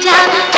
家